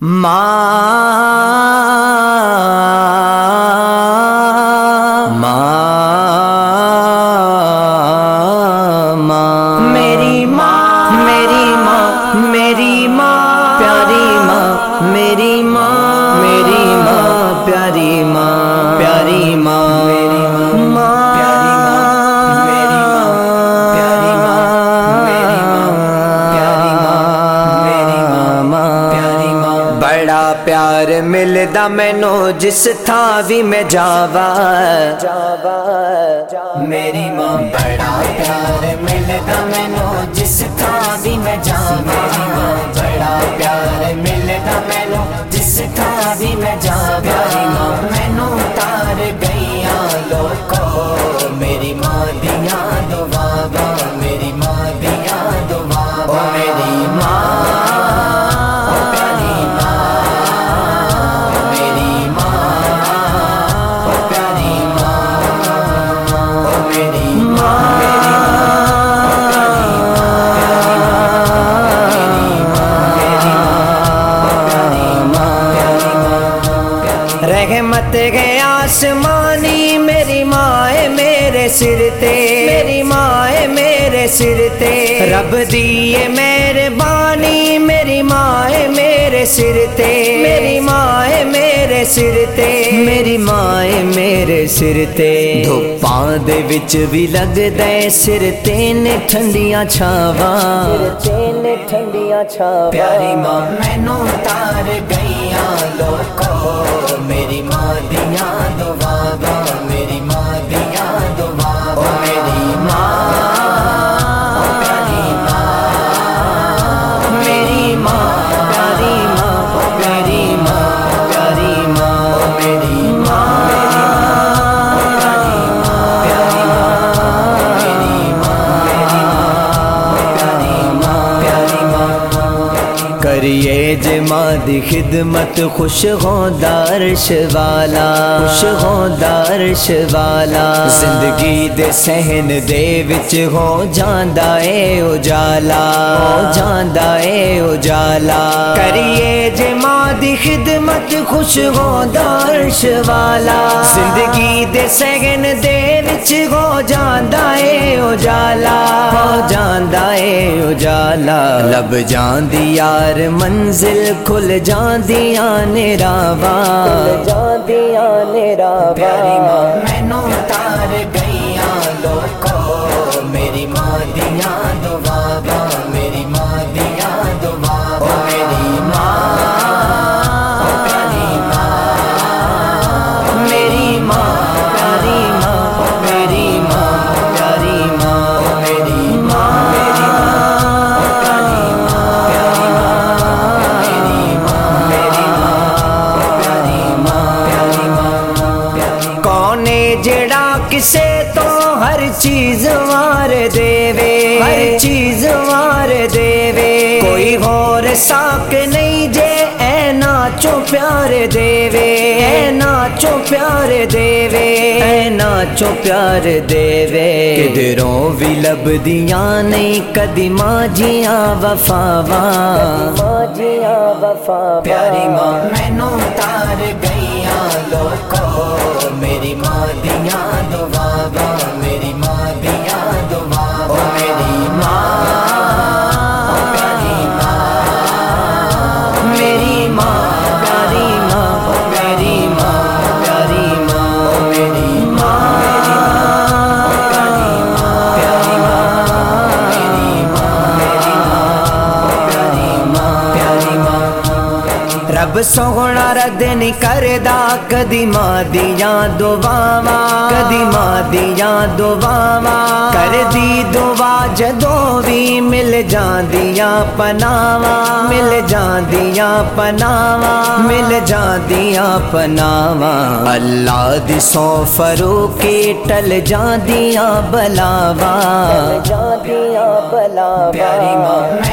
ماں میری ماں میری ماں میری ماں پیاری ماں میری بڑا پیار ملدا مینو جس تھا بھی میں جاوا۔ جا میری ماں بڑا پیار ملدا مینو جس تھا بھی میں جاوا۔ میری ماں بڑا پیار ملدا مینو جس تھا بھی میں جاوا۔ پیاری ماں مینو رحمت ہے آسمانی، میری ماں میرے سر تے۔ میری ماں میرے سر تے۔ رب دیے مہربانی، میری ماں میرے سر تے۔ میری ہے میرے سر تے۔ میری ہے میرے سر تے۔ دھوپاں دے وچ بھی لگدا ہے سر تے نے ٹھنڈیاں چھاواں۔ تے ٹھنڈیاں چھاواں۔ پیاری ماں مینوں تار گئیاں لوکو۔ میری ماں دیاں دعاواں ماں کریے خدمت خوش ہو دارش والا خوش ہو دارش والا زندگی دے سہن دے وچ ہو جاندا اے اجالا جاندا اے اجالا۔ کریے جماں دی خدمت خوش ہو دارش والا زندگی دے سہن دے وچ ہو جاندا اے اجالا۔ اجالا لب جاندی یار منزل کھل جاندیاں نیراواں جاندیاں نیراواں پیاری ماں مینوں تار گئیاں کسے تو ہر چیز وار دے ہر چیز وار دے کوئی اور ساک نہیں جے اے ناچو پیار دے اے ناچو پیار دے اے ناچو پیار دے کدھروں بھی لب دیاں نہیں کدی ماں جیاں وفاواں۔ ماں جیاں وفا پیاری ماں مینوں تار گئیاں لوکو۔ میری ماں دیاں دعاواں رب سونا رد نہیں کردا کدی ماں دیاں دعاواں کدی ماں دیاں دعاواں کر دی دعا جدوں بھی مل جاندیاں پناواں مل جاندیاں پناواں مل جاندیاں پناواں۔ اللہ دی سو فروکی ٹل جاندیاں بلاواں۔ جاندیاں بلاواں۔ پیاری ماں۔